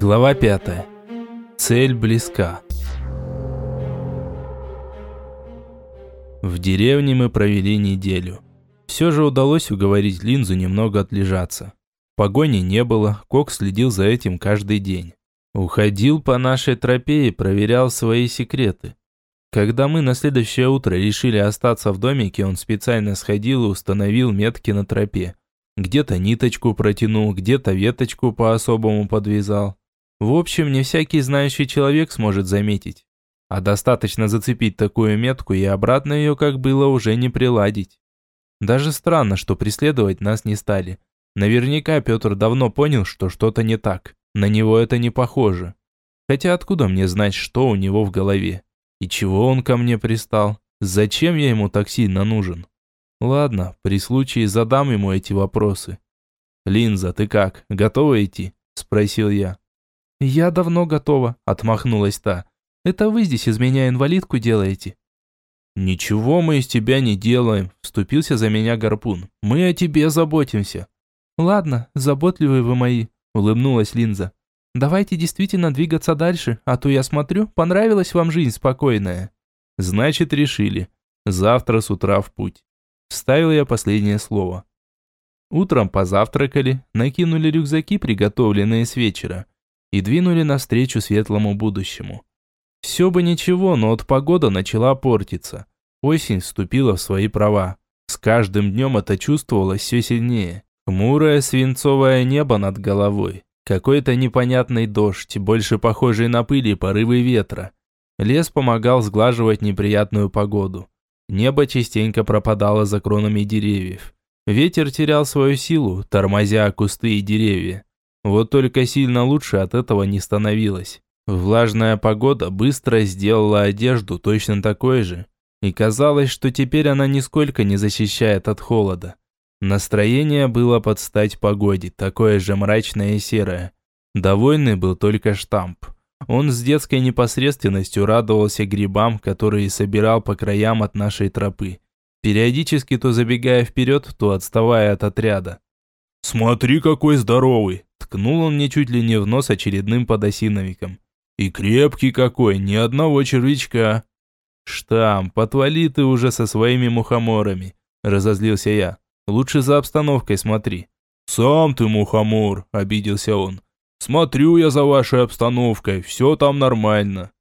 Глава 5. Цель близка. В деревне мы провели неделю. Все же удалось уговорить Линзу немного отлежаться. Погони не было, Кок следил за этим каждый день. Уходил по нашей тропе и проверял свои секреты. Когда мы на следующее утро решили остаться в домике, он специально сходил и установил метки на тропе. Где-то ниточку протянул, где-то веточку по-особому подвязал. В общем, не всякий знающий человек сможет заметить. А достаточно зацепить такую метку и обратно ее, как было, уже не приладить. Даже странно, что преследовать нас не стали. Наверняка Петр давно понял, что что-то не так. На него это не похоже. Хотя откуда мне знать, что у него в голове? И чего он ко мне пристал? Зачем я ему так сильно нужен? Ладно, при случае задам ему эти вопросы. «Линза, ты как, готова идти?» – спросил я. «Я давно готова», – отмахнулась та. «Это вы здесь из меня инвалидку делаете?» «Ничего мы из тебя не делаем», – вступился за меня Гарпун. «Мы о тебе заботимся». «Ладно, заботливые вы мои», – улыбнулась Линза. «Давайте действительно двигаться дальше, а то я смотрю, понравилась вам жизнь спокойная». «Значит, решили. Завтра с утра в путь». Вставил я последнее слово. Утром позавтракали, накинули рюкзаки, приготовленные с вечера и двинули навстречу светлому будущему. Все бы ничего, но от погода начала портиться. Осень вступила в свои права. С каждым днем это чувствовалось все сильнее. Хмурое свинцовое небо над головой. Какой-то непонятный дождь, больше похожий на пыль и порывы ветра. Лес помогал сглаживать неприятную погоду. Небо частенько пропадало за кронами деревьев. Ветер терял свою силу, тормозя кусты и деревья. Вот только сильно лучше от этого не становилось. Влажная погода быстро сделала одежду точно такой же. И казалось, что теперь она нисколько не защищает от холода. Настроение было под стать погоде, такое же мрачное и серое. Довольный был только штамп. Он с детской непосредственностью радовался грибам, которые собирал по краям от нашей тропы. Периодически то забегая вперед, то отставая от отряда. «Смотри, какой здоровый!» Ткнул он мне чуть ли не в нос очередным подосиновиком. И крепкий какой, ни одного червячка. Штамп, отвали ты уже со своими мухоморами, разозлился я. Лучше за обстановкой смотри. Сам ты мухомор, обиделся он. Смотрю я за вашей обстановкой, все там нормально.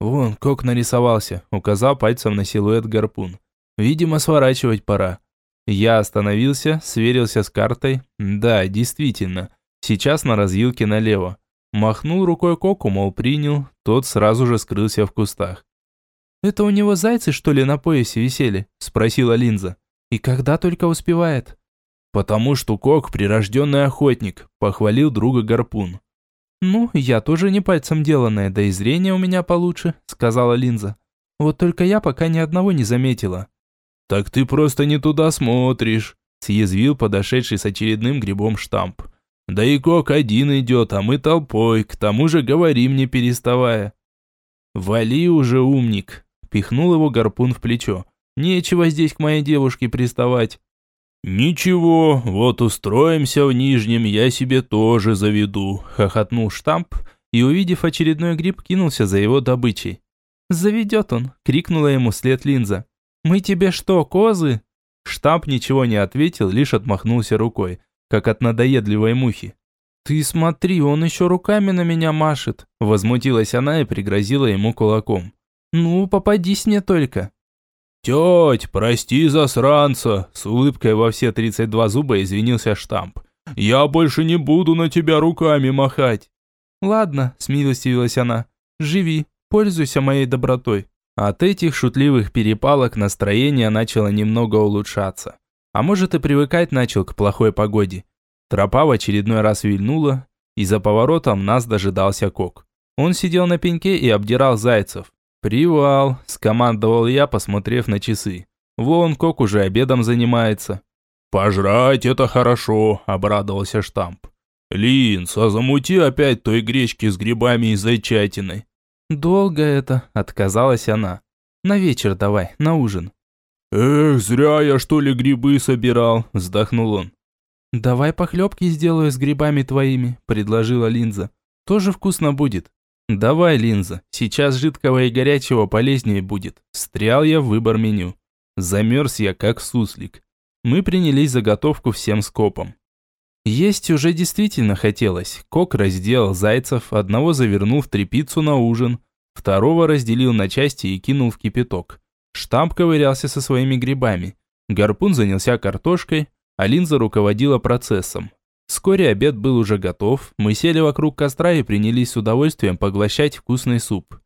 Вон, кок нарисовался, указал пальцем на силуэт гарпун. Видимо, сворачивать пора. Я остановился, сверился с картой. Да, действительно, Сейчас на развилке налево. Махнул рукой Коку, мол, принял. Тот сразу же скрылся в кустах. «Это у него зайцы, что ли, на поясе висели?» – спросила Линза. «И когда только успевает?» «Потому что Кок – прирожденный охотник», – похвалил друга Гарпун. «Ну, я тоже не пальцем деланная, да и зрение у меня получше», – сказала Линза. «Вот только я пока ни одного не заметила». «Так ты просто не туда смотришь», – съязвил подошедший с очередным грибом штамп. Да и Кок один идет, а мы толпой, к тому же говорим не переставая. «Вали уже, умник!» – пихнул его гарпун в плечо. «Нечего здесь к моей девушке приставать». «Ничего, вот устроимся в Нижнем, я себе тоже заведу», – хохотнул штамп и, увидев очередной гриб, кинулся за его добычей. «Заведет он!» – крикнула ему след линза. «Мы тебе что, козы?» Штамп ничего не ответил, лишь отмахнулся рукой как от надоедливой мухи. «Ты смотри, он еще руками на меня машет!» Возмутилась она и пригрозила ему кулаком. «Ну, попадись мне только!» «Теть, прости засранца!» С улыбкой во все 32 зуба извинился штамп. «Я больше не буду на тебя руками махать!» «Ладно», – смилостивилась она, – «живи, пользуйся моей добротой». От этих шутливых перепалок настроение начало немного улучшаться. А может и привыкать начал к плохой погоде. Тропа в очередной раз вильнула, и за поворотом нас дожидался Кок. Он сидел на пеньке и обдирал зайцев. «Привал», – скомандовал я, посмотрев на часы. «Вон Кок уже обедом занимается». «Пожрать это хорошо», – обрадовался штамп. «Линц, а замути опять той гречки с грибами и зайчатиной». «Долго это», – отказалась она. «На вечер давай, на ужин». «Эх, зря я что ли грибы собирал», – вздохнул он. «Давай похлебки сделаю с грибами твоими», – предложила Линза. Тоже вкусно будет. Давай, линза, сейчас жидкого и горячего полезнее будет. Стрял я в выбор меню. Замерз я, как суслик. Мы принялись заготовку всем скопом. Есть уже действительно хотелось. Кок разделал зайцев, одного завернул в трепицу на ужин, второго разделил на части и кинул в кипяток. Штамп ковырялся со своими грибами. Гарпун занялся картошкой, а линза руководила процессом. Вскоре обед был уже готов, мы сели вокруг костра и принялись с удовольствием поглощать вкусный суп.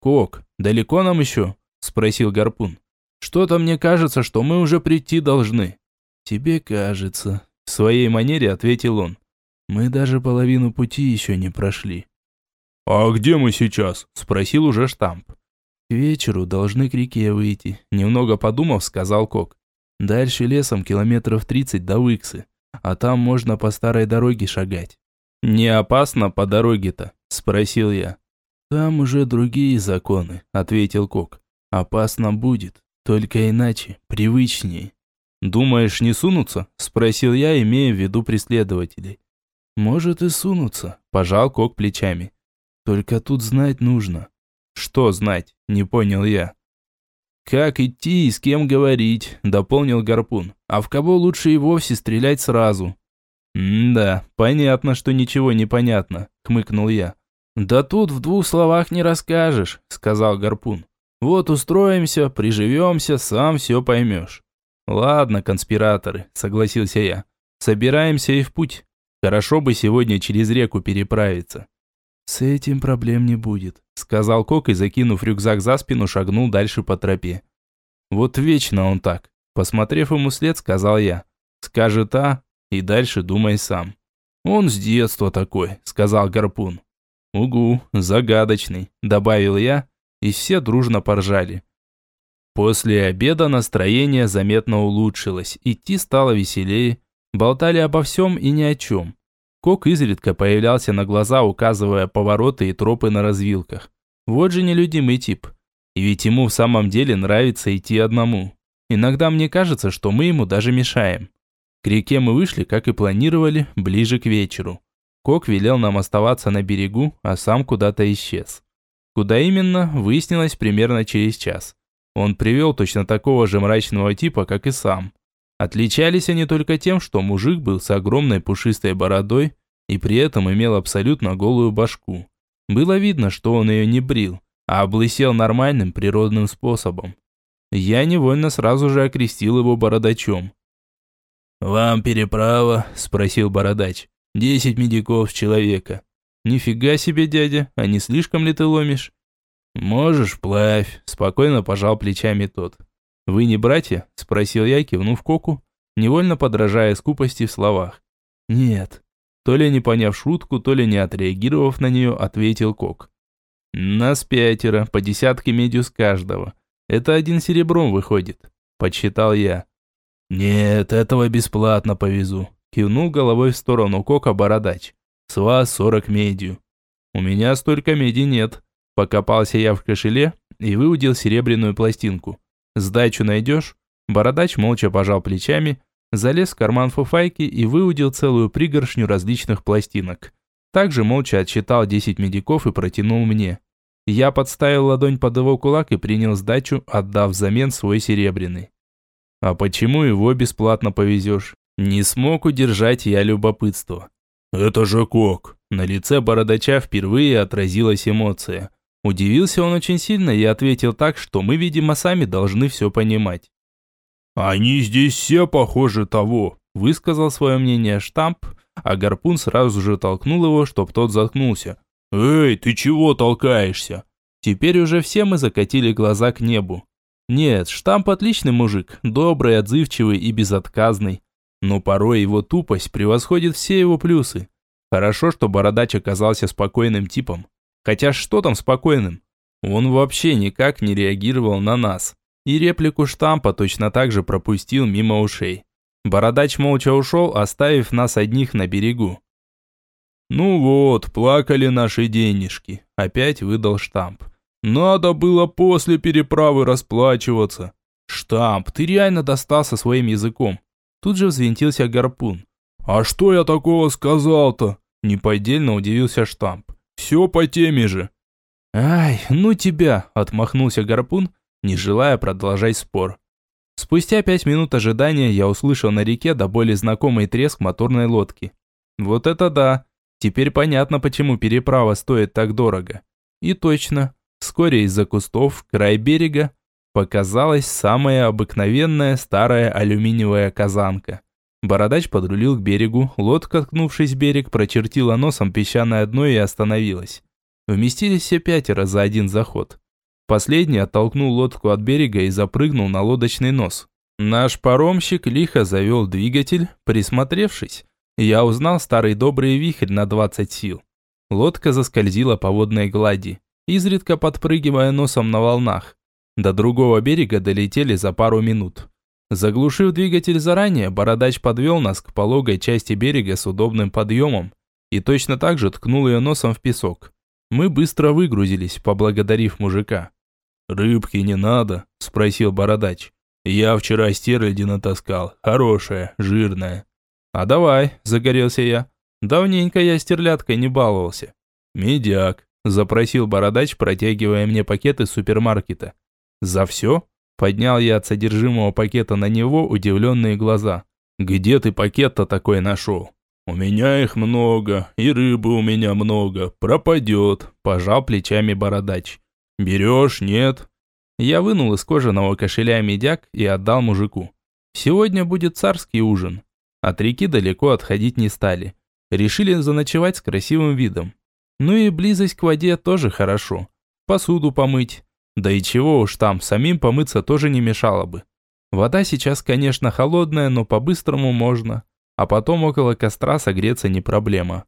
«Кок, далеко нам еще?» – спросил Гарпун. «Что-то мне кажется, что мы уже прийти должны». «Тебе кажется», – в своей манере ответил он. «Мы даже половину пути еще не прошли». «А где мы сейчас?» – спросил уже штамп. «К вечеру должны к реке выйти», – немного подумав, сказал Кок. «Дальше лесом километров тридцать до Выксы а там можно по старой дороге шагать. Не опасно по дороге-то? Спросил я. Там уже другие законы, ответил Кок. Опасно будет, только иначе, привычнее. Думаешь, не сунутся? Спросил я, имея в виду преследователей. Может и сунутся, пожал Кок плечами. Только тут знать нужно. Что знать? Не понял я. «Как идти и с кем говорить?» – дополнил Гарпун. «А в кого лучше и вовсе стрелять сразу?» «Да, понятно, что ничего не понятно», – хмыкнул я. «Да тут в двух словах не расскажешь», – сказал Гарпун. «Вот устроимся, приживемся, сам все поймешь». «Ладно, конспираторы», – согласился я. «Собираемся и в путь. Хорошо бы сегодня через реку переправиться». «С этим проблем не будет», – сказал Кок и, закинув рюкзак за спину, шагнул дальше по тропе. «Вот вечно он так», – посмотрев ему след, сказал я. «Скажет «а» и дальше думай сам». «Он с детства такой», – сказал Гарпун. «Угу, загадочный», – добавил я, и все дружно поржали. После обеда настроение заметно улучшилось, идти стало веселее, болтали обо всем и ни о чем. Кок изредка появлялся на глаза, указывая повороты и тропы на развилках. Вот же нелюдимый тип. И ведь ему в самом деле нравится идти одному. Иногда мне кажется, что мы ему даже мешаем. К реке мы вышли, как и планировали, ближе к вечеру. Кок велел нам оставаться на берегу, а сам куда-то исчез. Куда именно, выяснилось примерно через час. Он привел точно такого же мрачного типа, как и сам. Отличались они только тем, что мужик был с огромной пушистой бородой и при этом имел абсолютно голую башку. Было видно, что он ее не брил, а облысел нормальным природным способом. Я невольно сразу же окрестил его бородачом. «Вам переправа?» – спросил бородач. «Десять медиков с человека». «Нифига себе, дядя, а не слишком ли ты ломишь?» «Можешь, вплавь», – спокойно пожал плечами тот. «Вы не братья?» – спросил я, кивнув Коку, невольно подражая скупости в словах. «Нет». То ли не поняв шутку, то ли не отреагировав на нее, ответил Кок. «Нас пятеро, по десятке медью с каждого. Это один серебром выходит», – подсчитал я. «Нет, этого бесплатно повезу», – кивнул головой в сторону Кока бородач. «С вас сорок медью». «У меня столько меди нет». Покопался я в кошеле и выудил серебряную пластинку. «Сдачу найдешь?» Бородач молча пожал плечами, залез в карман фуфайки и выудил целую пригоршню различных пластинок. Также молча отсчитал 10 медиков и протянул мне. Я подставил ладонь под его кулак и принял сдачу, отдав взамен свой серебряный. «А почему его бесплатно повезешь?» Не смог удержать я любопытство. «Это же Кок!» На лице бородача впервые отразилась эмоция. Удивился он очень сильно и ответил так, что мы, видимо, сами должны все понимать. «Они здесь все похожи того», – высказал свое мнение штамп, а гарпун сразу же толкнул его, чтоб тот заткнулся. «Эй, ты чего толкаешься?» Теперь уже все мы закатили глаза к небу. Нет, штамп отличный мужик, добрый, отзывчивый и безотказный. Но порой его тупость превосходит все его плюсы. Хорошо, что бородач оказался спокойным типом. Хотя что там спокойным? Он вообще никак не реагировал на нас. И реплику штампа точно так же пропустил мимо ушей. Бородач молча ушел, оставив нас одних на берегу. «Ну вот, плакали наши денежки», – опять выдал штамп. «Надо было после переправы расплачиваться». «Штамп, ты реально достался своим языком». Тут же взвинтился гарпун. «А что я такого сказал-то?» Неподдельно удивился штамп. Все по теме же. Ай, ну тебя, отмахнулся гарпун, не желая продолжать спор. Спустя пять минут ожидания я услышал на реке до боли знакомый треск моторной лодки. Вот это да! Теперь понятно, почему переправа стоит так дорого. И точно, вскоре из-за кустов, край берега, показалась самая обыкновенная старая алюминиевая казанка. Бородач подрулил к берегу, лодка, ткнувшись в берег, прочертила носом песчаное дно и остановилась. Вместились все пятеро за один заход. Последний оттолкнул лодку от берега и запрыгнул на лодочный нос. Наш паромщик лихо завел двигатель, присмотревшись. Я узнал старый добрый вихрь на 20 сил. Лодка заскользила по водной глади, изредка подпрыгивая носом на волнах. До другого берега долетели за пару минут. Заглушив двигатель заранее, бородач подвел нас к пологой части берега с удобным подъемом и точно так же ткнул ее носом в песок. Мы быстро выгрузились, поблагодарив мужика. «Рыбки не надо?» – спросил бородач. «Я вчера стерляди натаскал. Хорошая, жирная». «А давай», – загорелся я. «Давненько я стерляткой не баловался». «Медяк», – запросил бородач, протягивая мне пакет из супермаркета. «За все?» – поднял я от содержимого пакета на него удивленные глаза. «Где ты пакет-то такой нашел?» «У меня их много, и рыбы у меня много. Пропадет», – пожал плечами бородач. «Берешь, нет?» Я вынул из кожаного кошеля медяк и отдал мужику. «Сегодня будет царский ужин». От реки далеко отходить не стали. Решили заночевать с красивым видом. Ну и близость к воде тоже хорошо. Посуду помыть. Да и чего уж там, самим помыться тоже не мешало бы. Вода сейчас, конечно, холодная, но по-быстрому можно. А потом около костра согреться не проблема.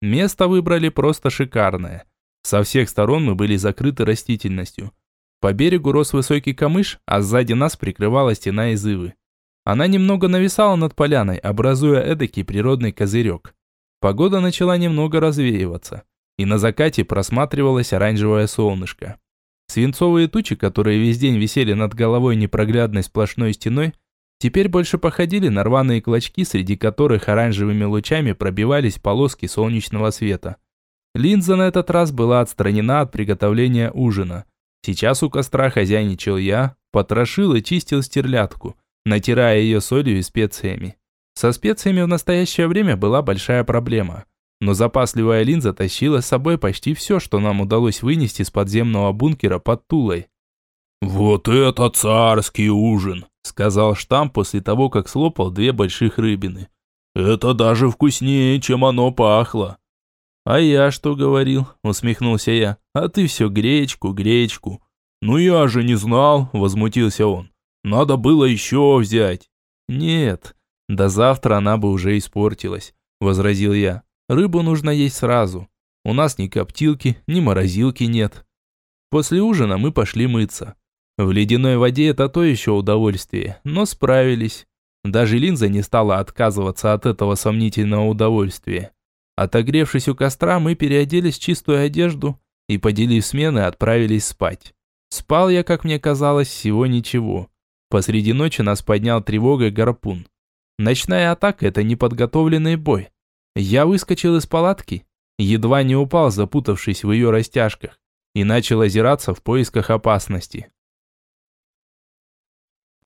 Место выбрали просто шикарное. Со всех сторон мы были закрыты растительностью. По берегу рос высокий камыш, а сзади нас прикрывала стена из ивы. Она немного нависала над поляной, образуя эдакий природный козырек. Погода начала немного развеиваться, и на закате просматривалось оранжевое солнышко. Свинцовые тучи, которые весь день висели над головой непроглядной сплошной стеной, теперь больше походили на рваные клочки, среди которых оранжевыми лучами пробивались полоски солнечного света. Линза на этот раз была отстранена от приготовления ужина. Сейчас у костра хозяйничал я, потрошил и чистил стерлядку, натирая ее солью и специями. Со специями в настоящее время была большая проблема. Но запасливая линза тащила с собой почти все, что нам удалось вынести с подземного бункера под Тулой. «Вот это царский ужин!» – сказал Штамп после того, как слопал две больших рыбины. «Это даже вкуснее, чем оно пахло!» «А я что говорил?» – усмехнулся я. «А ты все гречку, гречку». «Ну я же не знал», – возмутился он. «Надо было еще взять». «Нет, до завтра она бы уже испортилась», – возразил я. «Рыбу нужно есть сразу. У нас ни коптилки, ни морозилки нет». После ужина мы пошли мыться. В ледяной воде это то еще удовольствие, но справились. Даже линза не стала отказываться от этого сомнительного удовольствия. Отогревшись у костра, мы переоделись в чистую одежду и, поделив смены, отправились спать. Спал я, как мне казалось, всего ничего. Посреди ночи нас поднял тревогой гарпун. Ночная атака – это неподготовленный бой. Я выскочил из палатки, едва не упал, запутавшись в ее растяжках, и начал озираться в поисках опасности.